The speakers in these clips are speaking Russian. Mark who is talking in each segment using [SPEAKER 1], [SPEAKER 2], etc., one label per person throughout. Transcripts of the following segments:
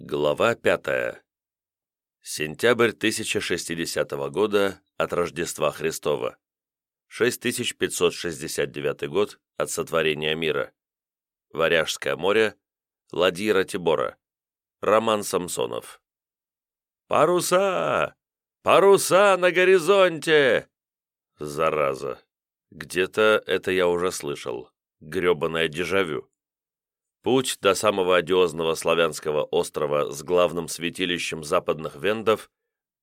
[SPEAKER 1] Глава пятая. Сентябрь 1060 года от Рождества Христова. 6569 год от сотворения мира. Варяжское море. Ладьи Ратибора. Роман Самсонов. «Паруса! Паруса на горизонте!» Зараза. Где-то это я уже слышал. Гребаное дежавю. Путь до самого одиозного славянского острова с главным святилищем западных вендов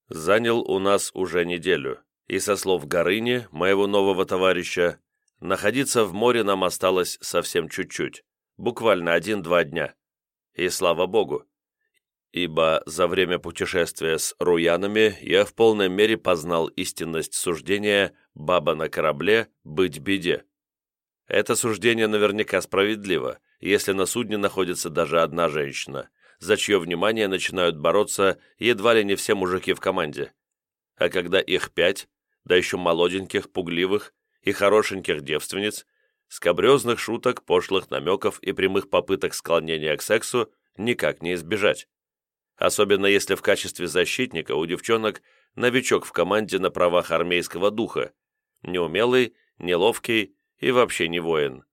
[SPEAKER 1] занял у нас уже неделю, и со слов Горыни, моего нового товарища, находиться в море нам осталось совсем чуть-чуть, буквально один-два дня. И слава богу, ибо за время путешествия с руянами я в полной мере познал истинность суждения «баба на корабле, быть беде». Это суждение наверняка справедливо, если на судне находится даже одна женщина, за чье внимание начинают бороться едва ли не все мужики в команде. А когда их пять, да еще молоденьких, пугливых и хорошеньких девственниц, скобрезных шуток, пошлых намеков и прямых попыток склонения к сексу никак не избежать. Особенно если в качестве защитника у девчонок новичок в команде на правах армейского духа, неумелый, неловкий и вообще не воин.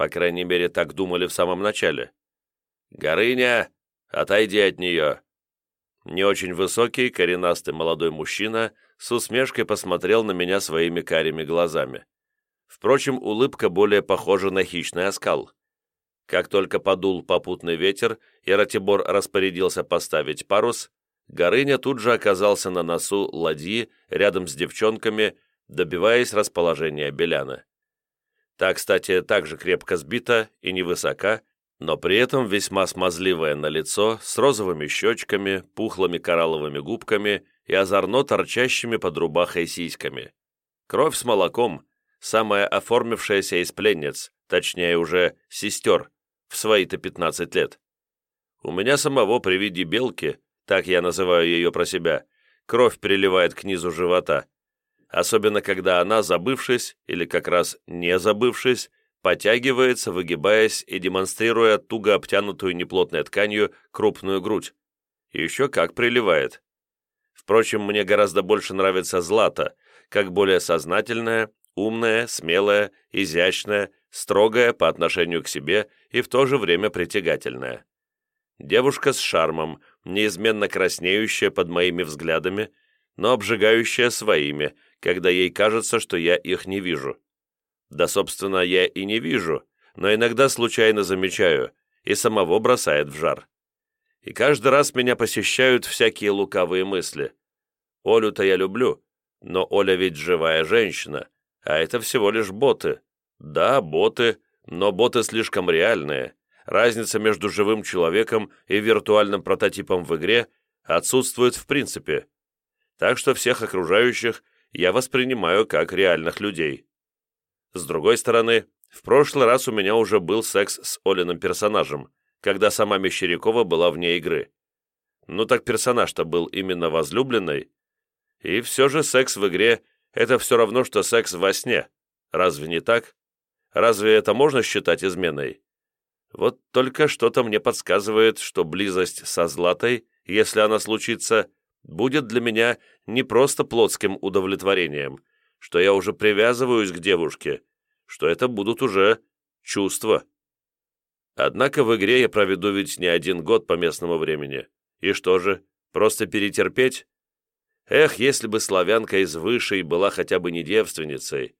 [SPEAKER 1] По крайней мере, так думали в самом начале. «Горыня, отойди от нее!» Не очень высокий, коренастый молодой мужчина с усмешкой посмотрел на меня своими карими глазами. Впрочем, улыбка более похожа на хищный оскал. Как только подул попутный ветер, и Ратибор распорядился поставить парус, Горыня тут же оказался на носу ладьи рядом с девчонками, добиваясь расположения Беляна. Та, кстати, также крепко сбита и невысока, но при этом весьма смазливое на лицо, с розовыми щечками, пухлыми коралловыми губками и озорно торчащими под рубахой сиськами. Кровь с молоком, самая оформившаяся из пленниц, точнее уже сестер, в свои-то 15 лет. У меня самого при виде белки, так я называю ее про себя, кровь приливает к низу живота, особенно когда она, забывшись, или как раз не забывшись, потягивается, выгибаясь и демонстрируя туго обтянутую неплотной тканью крупную грудь. еще как приливает. Впрочем, мне гораздо больше нравится Злата, как более сознательная, умная, смелая, изящная, строгая по отношению к себе и в то же время притягательная. Девушка с шармом, неизменно краснеющая под моими взглядами, но обжигающая своими, когда ей кажется, что я их не вижу. Да, собственно, я и не вижу, но иногда случайно замечаю, и самого бросает в жар. И каждый раз меня посещают всякие лукавые мысли. Олю-то я люблю, но Оля ведь живая женщина, а это всего лишь боты. Да, боты, но боты слишком реальные. Разница между живым человеком и виртуальным прототипом в игре отсутствует в принципе. Так что всех окружающих я воспринимаю как реальных людей. С другой стороны, в прошлый раз у меня уже был секс с Олиным персонажем, когда сама Мещерякова была вне игры. Ну так персонаж-то был именно возлюбленной. И все же секс в игре — это все равно, что секс во сне. Разве не так? Разве это можно считать изменой? Вот только что-то мне подсказывает, что близость со Златой, если она случится, будет для меня не просто плотским удовлетворением, что я уже привязываюсь к девушке, что это будут уже чувства. Однако в игре я проведу ведь не один год по местному времени. И что же, просто перетерпеть? Эх, если бы славянка из высшей была хотя бы не девственницей,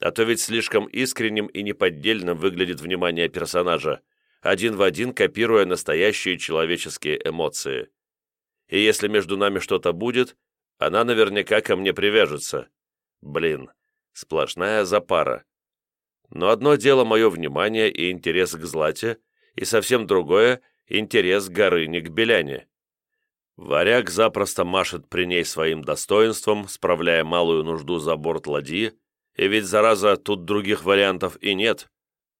[SPEAKER 1] а то ведь слишком искренним и неподдельным выглядит внимание персонажа, один в один копируя настоящие человеческие эмоции и если между нами что-то будет, она наверняка ко мне привяжется. Блин, сплошная запара. Но одно дело мое внимание и интерес к Злате, и совсем другое — интерес Горыни к Беляне. Варяг запросто машет при ней своим достоинством, справляя малую нужду за борт ладьи, и ведь, зараза, тут других вариантов и нет.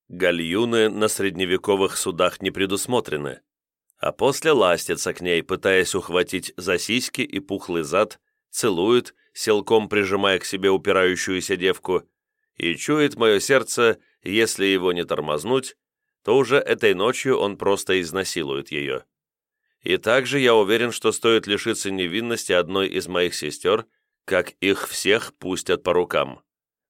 [SPEAKER 1] Гальюны на средневековых судах не предусмотрены а после ластится к ней, пытаясь ухватить за сиськи и пухлый зад, целует, силком прижимая к себе упирающуюся девку, и чует мое сердце, если его не тормознуть, то уже этой ночью он просто изнасилует ее. И также я уверен, что стоит лишиться невинности одной из моих сестер, как их всех пустят по рукам.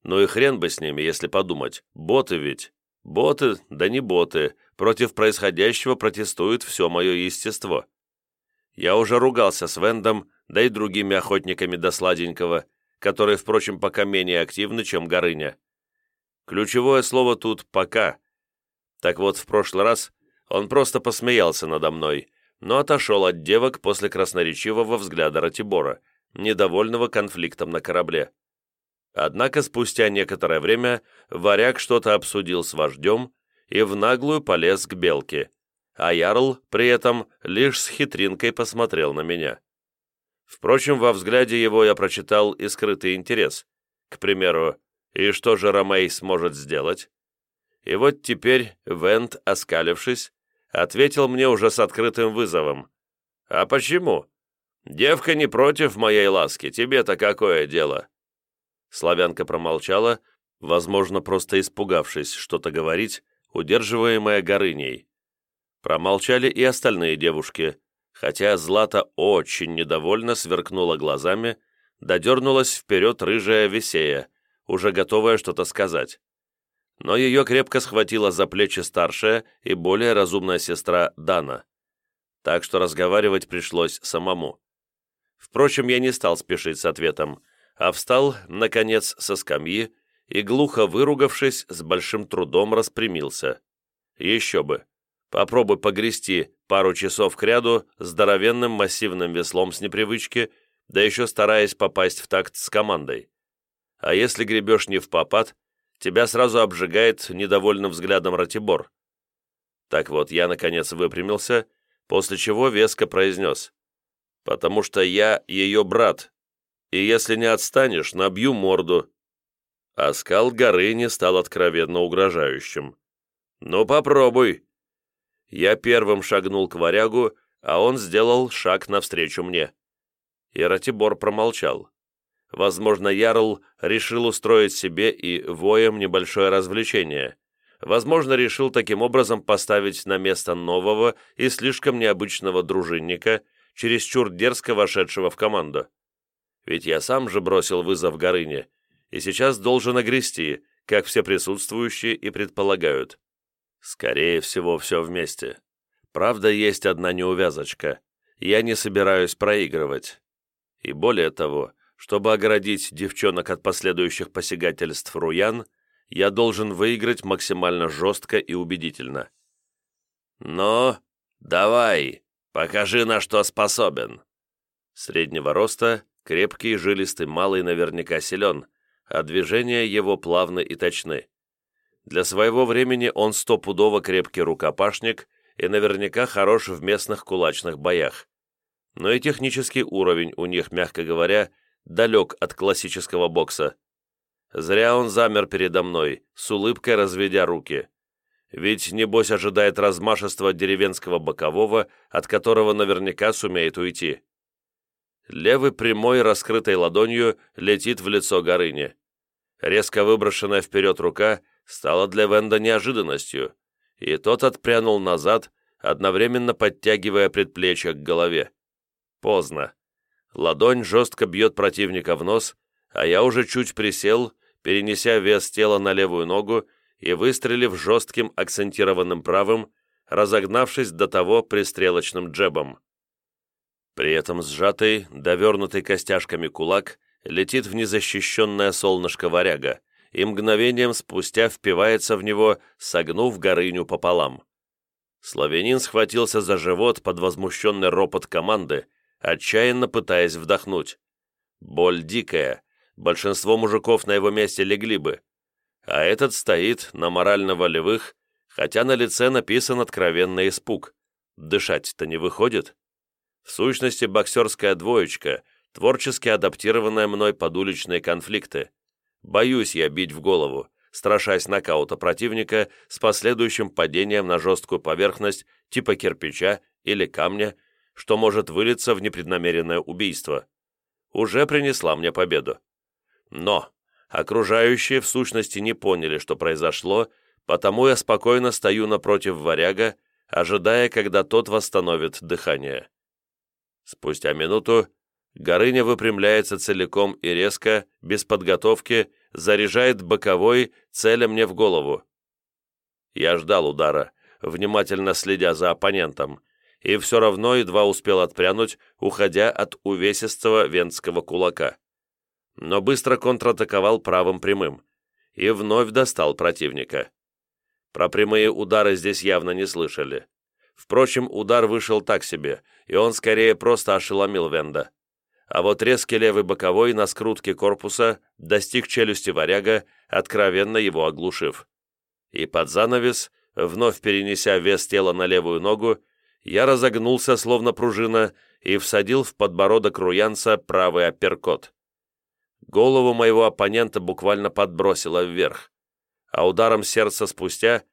[SPEAKER 1] Ну и хрен бы с ними, если подумать. Боты ведь. Боты, да не боты. Против происходящего протестует все мое естество. Я уже ругался с Вендом, да и другими охотниками до сладенького, которые, впрочем, пока менее активны, чем Горыня. Ключевое слово тут «пока». Так вот, в прошлый раз он просто посмеялся надо мной, но отошел от девок после красноречивого взгляда Ратибора, недовольного конфликтом на корабле. Однако спустя некоторое время варяг что-то обсудил с вождем и в наглую полез к белке, а Ярл при этом лишь с хитринкой посмотрел на меня. Впрочем, во взгляде его я прочитал и скрытый интерес. К примеру, и что же Ромей сможет сделать? И вот теперь Вент, оскалившись, ответил мне уже с открытым вызовом. «А почему? Девка не против моей ласки, тебе-то какое дело?» Славянка промолчала, возможно, просто испугавшись что-то говорить, удерживаемая Горыней. Промолчали и остальные девушки, хотя Злата очень недовольно сверкнула глазами, додернулась вперед рыжая Весея, уже готовая что-то сказать. Но ее крепко схватила за плечи старшая и более разумная сестра Дана. Так что разговаривать пришлось самому. Впрочем, я не стал спешить с ответом, а встал, наконец, со скамьи и, глухо выругавшись, с большим трудом распрямился. Еще бы. Попробуй погрести пару часов кряду здоровенным массивным веслом с непривычки, да еще стараясь попасть в такт с командой. А если гребешь не в попад, тебя сразу обжигает недовольным взглядом Ратибор. Так вот, я, наконец, выпрямился, после чего веско произнес. «Потому что я ее брат, и если не отстанешь, набью морду». А скал горы не стал откровенно угрожающим. «Ну, попробуй». Я первым шагнул к варягу, а он сделал шаг навстречу мне. И промолчал. Возможно, Ярл решил устроить себе и воем небольшое развлечение. Возможно, решил таким образом поставить на место нового и слишком необычного дружинника, чересчур дерзко вошедшего в команду. Ведь я сам же бросил вызов Горыне, и сейчас должен огрести, как все присутствующие и предполагают. Скорее всего, все вместе. Правда, есть одна неувязочка. Я не собираюсь проигрывать. И более того, чтобы оградить девчонок от последующих посягательств Руян, я должен выиграть максимально жестко и убедительно. «Но, давай, покажи, на что способен». Среднего роста, Крепкий, жилистый, малый наверняка силен, а движения его плавны и точны. Для своего времени он стопудово крепкий рукопашник и наверняка хорош в местных кулачных боях. Но и технический уровень у них, мягко говоря, далек от классического бокса. Зря он замер передо мной, с улыбкой разведя руки. Ведь, небось, ожидает размашества деревенского бокового, от которого наверняка сумеет уйти левый прямой раскрытой ладонью летит в лицо Горыни. Резко выброшенная вперед рука стала для Венда неожиданностью, и тот отпрянул назад, одновременно подтягивая предплечье к голове. Поздно. Ладонь жестко бьет противника в нос, а я уже чуть присел, перенеся вес тела на левую ногу и выстрелив жестким акцентированным правым, разогнавшись до того пристрелочным джебом. При этом сжатый, довернутый костяшками кулак летит в незащищенное солнышко варяга и мгновением спустя впивается в него, согнув горыню пополам. Славянин схватился за живот под возмущенный ропот команды, отчаянно пытаясь вдохнуть. Боль дикая, большинство мужиков на его месте легли бы, а этот стоит на морально-волевых, хотя на лице написан откровенный испуг. Дышать-то не выходит. В сущности, боксерская двоечка, творчески адаптированная мной под уличные конфликты. Боюсь я бить в голову, страшась нокаута противника с последующим падением на жесткую поверхность типа кирпича или камня, что может вылиться в непреднамеренное убийство. Уже принесла мне победу. Но окружающие в сущности не поняли, что произошло, потому я спокойно стою напротив варяга, ожидая, когда тот восстановит дыхание. Спустя минуту Горыня выпрямляется целиком и резко, без подготовки, заряжает боковой, целя мне в голову. Я ждал удара, внимательно следя за оппонентом, и все равно едва успел отпрянуть, уходя от увесистого венского кулака. Но быстро контратаковал правым прямым и вновь достал противника. Про прямые удары здесь явно не слышали. Впрочем, удар вышел так себе, и он скорее просто ошеломил Венда. А вот резкий левый боковой на скрутке корпуса достиг челюсти варяга, откровенно его оглушив. И под занавес, вновь перенеся вес тела на левую ногу, я разогнулся, словно пружина, и всадил в подбородок руянца правый апперкот. Голову моего оппонента буквально подбросило вверх, а ударом сердца спустя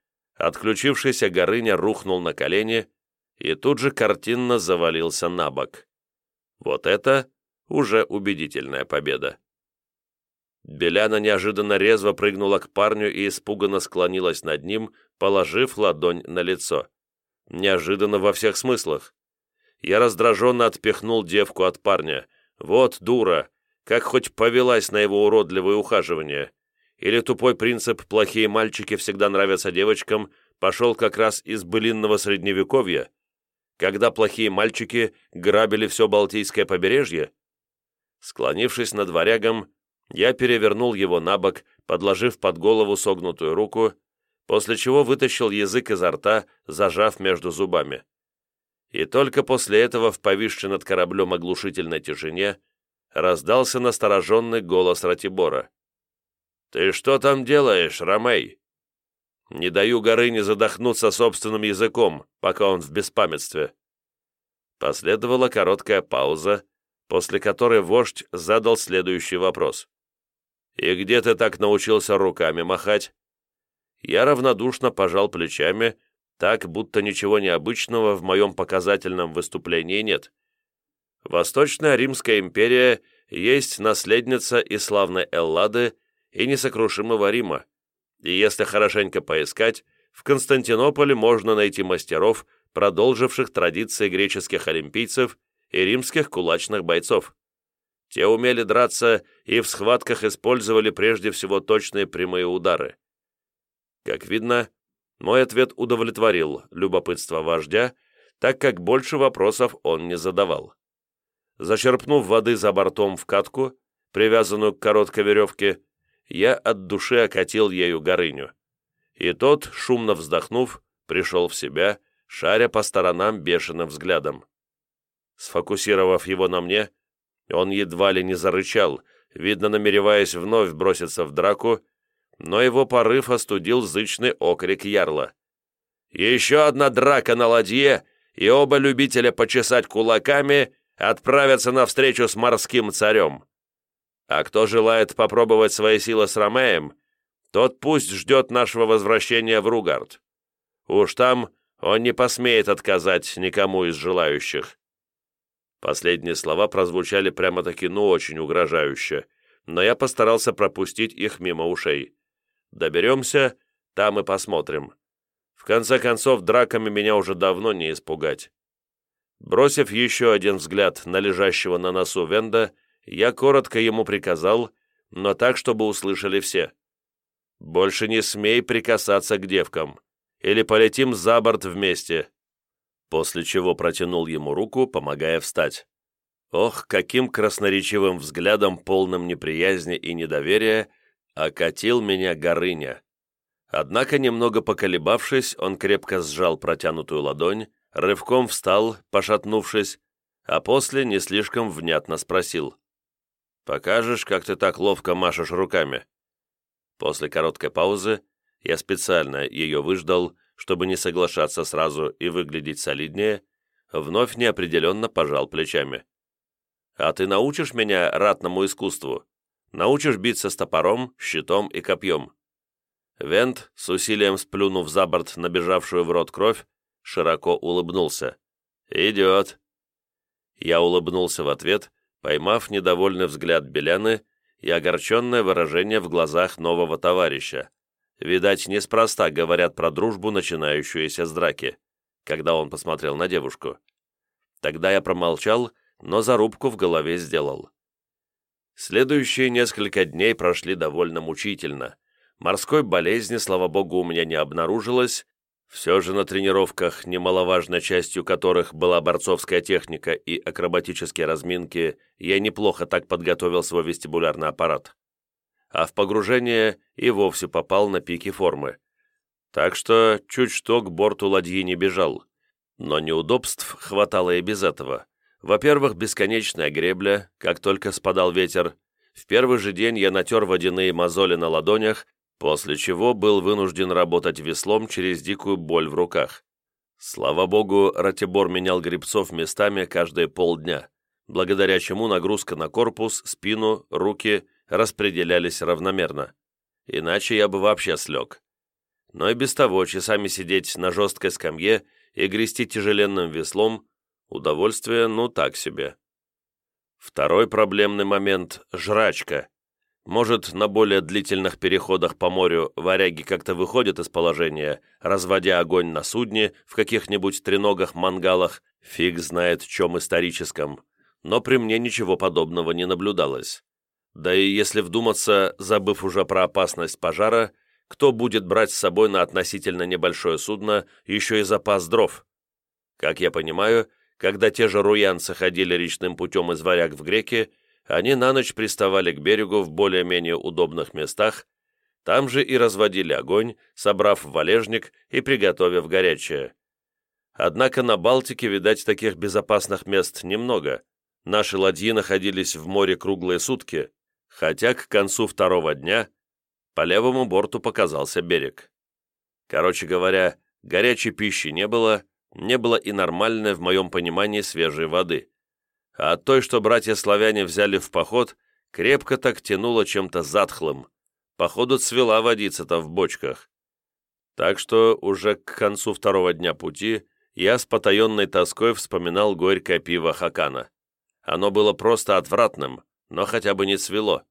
[SPEAKER 1] отключившийся Горыня рухнул на колени и тут же картинно завалился на бок. Вот это уже убедительная победа. Беляна неожиданно резво прыгнула к парню и испуганно склонилась над ним, положив ладонь на лицо. Неожиданно во всех смыслах. Я раздраженно отпихнул девку от парня. Вот дура, как хоть повелась на его уродливое ухаживание. Или тупой принцип «плохие мальчики всегда нравятся девочкам» пошел как раз из былинного средневековья, когда плохие мальчики грабили все Балтийское побережье? Склонившись над варягом, я перевернул его на бок, подложив под голову согнутую руку, после чего вытащил язык изо рта, зажав между зубами. И только после этого в повисшей над кораблем оглушительной тишине раздался настороженный голос Ратибора. «Ты что там делаешь, Ромей?» «Не даю Горыне задохнуться собственным языком, пока он в беспамятстве». Последовала короткая пауза, после которой вождь задал следующий вопрос. «И где ты так научился руками махать?» Я равнодушно пожал плечами, так, будто ничего необычного в моем показательном выступлении нет. Восточная Римская империя есть наследница и славной Эллады, и несокрушимого Рима. И если хорошенько поискать, в Константинополе можно найти мастеров, продолживших традиции греческих олимпийцев и римских кулачных бойцов. Те умели драться и в схватках использовали прежде всего точные прямые удары. Как видно, мой ответ удовлетворил любопытство вождя, так как больше вопросов он не задавал. Зачерпнув воды за бортом в катку, привязанную к короткой веревке, я от души окатил ею Горыню. И тот, шумно вздохнув, пришел в себя, шаря по сторонам бешеным взглядом. Сфокусировав его на мне, он едва ли не зарычал, видно, намереваясь вновь броситься в драку, но его порыв остудил зычный окрик ярла. «Еще одна драка на ладье, и оба любителя почесать кулаками отправятся на встречу с морским царем!» А кто желает попробовать свои силы с Ромеем, тот пусть ждет нашего возвращения в Ругард. Уж там он не посмеет отказать никому из желающих». Последние слова прозвучали прямо-таки ну очень угрожающе, но я постарался пропустить их мимо ушей. Доберемся, там и посмотрим. В конце концов, драками меня уже давно не испугать. Бросив еще один взгляд на лежащего на носу Венда, я коротко ему приказал, но так, чтобы услышали все. «Больше не смей прикасаться к девкам, или полетим за борт вместе». После чего протянул ему руку, помогая встать. Ох, каким красноречивым взглядом, полным неприязни и недоверия, окатил меня Горыня. Однако, немного поколебавшись, он крепко сжал протянутую ладонь, рывком встал, пошатнувшись, а после не слишком внятно спросил. Покажешь, как ты так ловко машешь руками?» После короткой паузы я специально ее выждал, чтобы не соглашаться сразу и выглядеть солиднее, вновь неопределенно пожал плечами. «А ты научишь меня ратному искусству? Научишь биться с топором, щитом и копьем?» Вент, с усилием сплюнув за борт набежавшую в рот кровь, широко улыбнулся. «Идет». Я улыбнулся в ответ поймав недовольный взгляд Беляны и огорченное выражение в глазах нового товарища. Видать, неспроста говорят про дружбу, начинающуюся с драки. когда он посмотрел на девушку. Тогда я промолчал, но зарубку в голове сделал. Следующие несколько дней прошли довольно мучительно. Морской болезни, слава богу, у меня не обнаружилось, все же на тренировках, немаловажной частью которых была борцовская техника и акробатические разминки, я неплохо так подготовил свой вестибулярный аппарат. А в погружение и вовсе попал на пике формы. Так что чуть что к борту ладьи не бежал. Но неудобств хватало и без этого. Во-первых, бесконечная гребля, как только спадал ветер. В первый же день я натер водяные мозоли на ладонях после чего был вынужден работать веслом через дикую боль в руках. Слава богу, Ратибор менял грибцов местами каждые полдня, благодаря чему нагрузка на корпус, спину, руки распределялись равномерно. Иначе я бы вообще слег. Но и без того часами сидеть на жесткой скамье и грести тяжеленным веслом – удовольствие ну так себе. Второй проблемный момент – жрачка. Может, на более длительных переходах по морю варяги как-то выходят из положения, разводя огонь на судне, в каких-нибудь треногах-мангалах, фиг знает чем историческом. Но при мне ничего подобного не наблюдалось. Да и если вдуматься, забыв уже про опасность пожара, кто будет брать с собой на относительно небольшое судно еще и запас дров? Как я понимаю, когда те же руянцы ходили речным путем из варяг в греки, они на ночь приставали к берегу в более-менее удобных местах, там же и разводили огонь, собрав валежник и приготовив горячее. Однако на Балтике, видать, таких безопасных мест немного. Наши ладьи находились в море круглые сутки, хотя к концу второго дня по левому борту показался берег. Короче говоря, горячей пищи не было, не было и нормальной, в моем понимании, свежей воды а от той, что братья-славяне взяли в поход, крепко так тянуло чем-то затхлым. Походу, цвела водица-то в бочках. Так что уже к концу второго дня пути я с потаенной тоской вспоминал горькое пиво Хакана. Оно было просто отвратным, но хотя бы не цвело.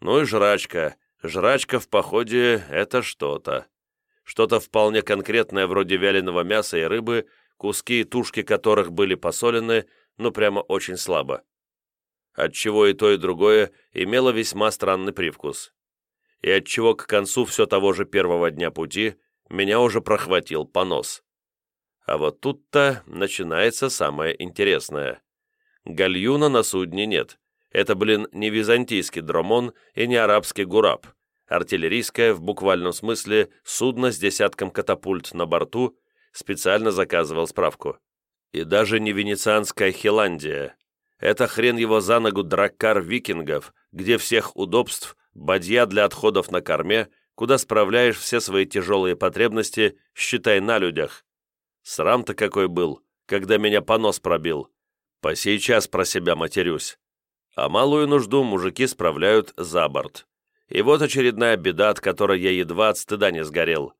[SPEAKER 1] Ну и жрачка. Жрачка в походе — это что-то. Что-то вполне конкретное вроде вяленого мяса и рыбы, куски и тушки которых были посолены ну прямо очень слабо. Отчего и то, и другое имело весьма странный привкус. И отчего к концу все того же первого дня пути меня уже прохватил понос. А вот тут-то начинается самое интересное. Гальюна на судне нет. Это, блин, не византийский дромон и не арабский гураб. Артиллерийское, в буквальном смысле, судно с десятком катапульт на борту, специально заказывал справку. И даже не венецианская Хиландия. Это хрен его за ногу драккар викингов, где всех удобств, бадья для отходов на корме, куда справляешь все свои тяжелые потребности, считай на людях. Срам-то какой был, когда меня понос пробил. По сей час про себя матерюсь. А малую нужду мужики справляют за борт. И вот очередная беда, от которой я едва от стыда не сгорел.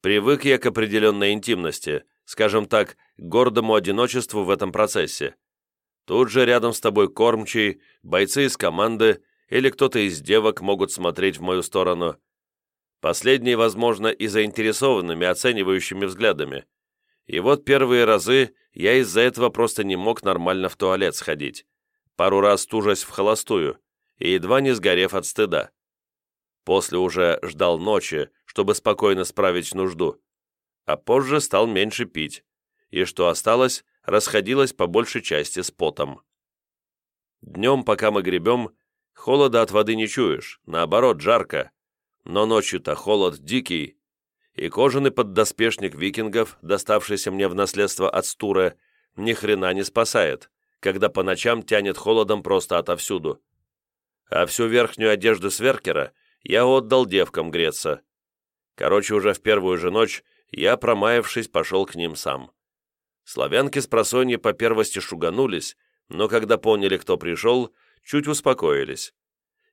[SPEAKER 1] Привык я к определенной интимности, скажем так, гордому одиночеству в этом процессе. Тут же рядом с тобой кормчий, бойцы из команды или кто-то из девок могут смотреть в мою сторону. Последние, возможно, и заинтересованными, оценивающими взглядами. И вот первые разы я из-за этого просто не мог нормально в туалет сходить. Пару раз тужась в холостую и едва не сгорев от стыда. После уже ждал ночи, чтобы спокойно справить нужду а позже стал меньше пить, и что осталось, расходилось по большей части с потом. Днем, пока мы гребем, холода от воды не чуешь, наоборот, жарко, но ночью-то холод дикий, и кожаный поддоспешник викингов, доставшийся мне в наследство от Стура, ни хрена не спасает, когда по ночам тянет холодом просто отовсюду. А всю верхнюю одежду сверкера я отдал девкам греться. Короче, уже в первую же ночь я, промаявшись, пошел к ним сам. Славянки с просонья по первости шуганулись, но когда поняли, кто пришел, чуть успокоились.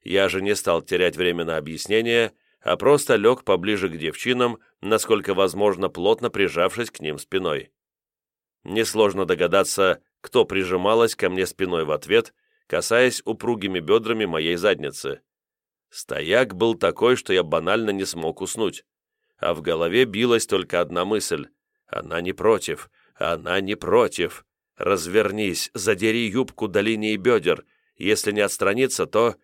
[SPEAKER 1] Я же не стал терять время на объяснение, а просто лег поближе к девчинам, насколько возможно, плотно прижавшись к ним спиной. Несложно догадаться, кто прижималась ко мне спиной в ответ, касаясь упругими бедрами моей задницы. Стояк был такой, что я банально не смог уснуть а в голове билась только одна мысль Она не против, она не против. Развернись, задери юбку до линии бедер. Если не отстраниться, то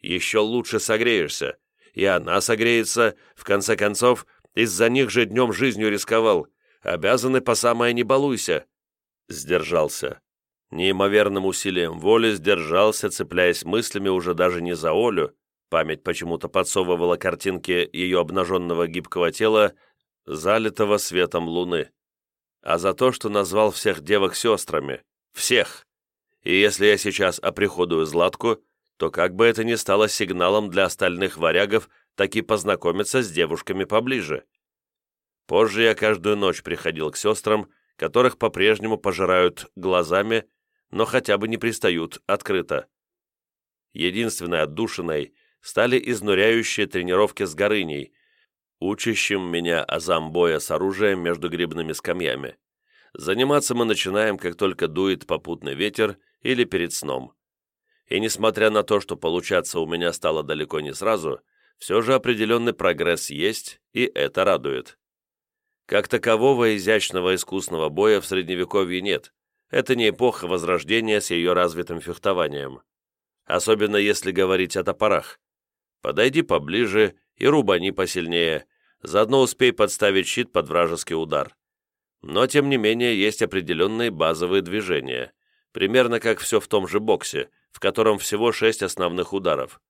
[SPEAKER 1] еще лучше согреешься. И она согреется. В конце концов, из-за них же днем жизнью рисковал. Обязаны по самое не балуйся. Сдержался. Неимоверным усилием воли сдержался, цепляясь мыслями уже даже не за Олю, память почему-то подсовывала картинки ее обнаженного гибкого тела, залитого светом луны, а за то, что назвал всех девок сестрами. Всех! И если я сейчас оприходую Златку, то как бы это ни стало сигналом для остальных варягов таки познакомиться с девушками поближе. Позже я каждую ночь приходил к сестрам, которых по-прежнему пожирают глазами, но хотя бы не пристают открыто. Единственной отдушиной стали изнуряющие тренировки с Горыней, учащим меня азам боя с оружием между грибными скамьями. Заниматься мы начинаем, как только дует попутный ветер или перед сном. И несмотря на то, что получаться у меня стало далеко не сразу, все же определенный прогресс есть, и это радует. Как такового изящного искусного боя в Средневековье нет. Это не эпоха Возрождения с ее развитым фехтованием. Особенно если говорить о топорах. Подойди поближе и рубани посильнее, заодно успей подставить щит под вражеский удар. Но, тем не менее, есть определенные базовые движения, примерно как все в том же боксе, в котором всего шесть основных ударов.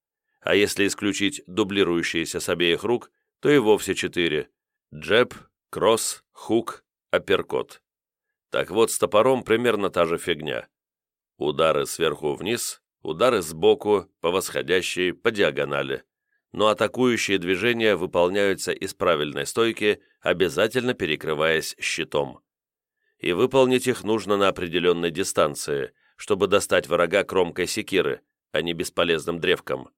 [SPEAKER 1] А если исключить дублирующиеся с обеих рук, то и вовсе четыре. Джеб, кросс, хук, апперкот. Так вот, с топором примерно та же фигня. Удары сверху вниз, удары сбоку, по восходящей, по диагонали. Но атакующие движения выполняются из правильной стойки, обязательно перекрываясь щитом. И выполнить их нужно на определенной дистанции, чтобы достать врага кромкой секиры, а не бесполезным древком.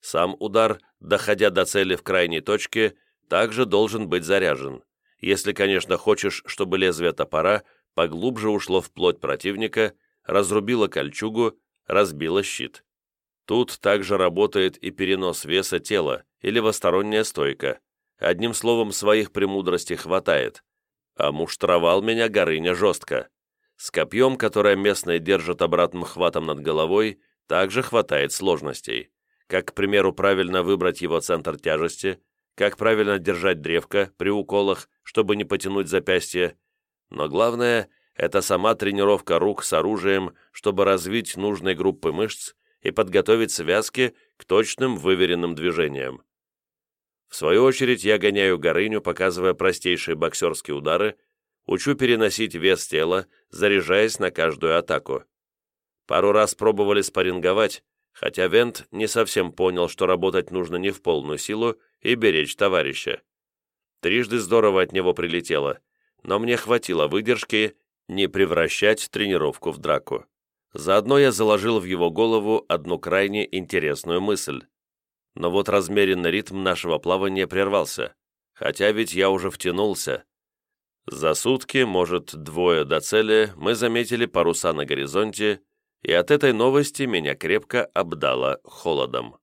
[SPEAKER 1] Сам удар, доходя до цели в крайней точке, также должен быть заряжен, если, конечно, хочешь, чтобы лезвие топора поглубже ушло в плоть противника, разрубило кольчугу, разбило щит. Тут также работает и перенос веса тела или восторонняя стойка. Одним словом, своих премудростей хватает. А муштровал меня Горыня жестко. С копьем, которое местные держат обратным хватом над головой, также хватает сложностей. Как, к примеру, правильно выбрать его центр тяжести, как правильно держать древко при уколах, чтобы не потянуть запястье. Но главное – это сама тренировка рук с оружием, чтобы развить нужные группы мышц и подготовить связки к точным выверенным движениям. В свою очередь я гоняю Горыню, показывая простейшие боксерские удары, учу переносить вес тела, заряжаясь на каждую атаку. Пару раз пробовали спарринговать, хотя Вент не совсем понял, что работать нужно не в полную силу и беречь товарища. Трижды здорово от него прилетело, но мне хватило выдержки не превращать тренировку в драку. Заодно я заложил в его голову одну крайне интересную мысль. Но вот размеренный ритм нашего плавания прервался, хотя ведь я уже втянулся. За сутки, может, двое до цели, мы заметили паруса на горизонте, и от этой новости меня крепко обдало холодом.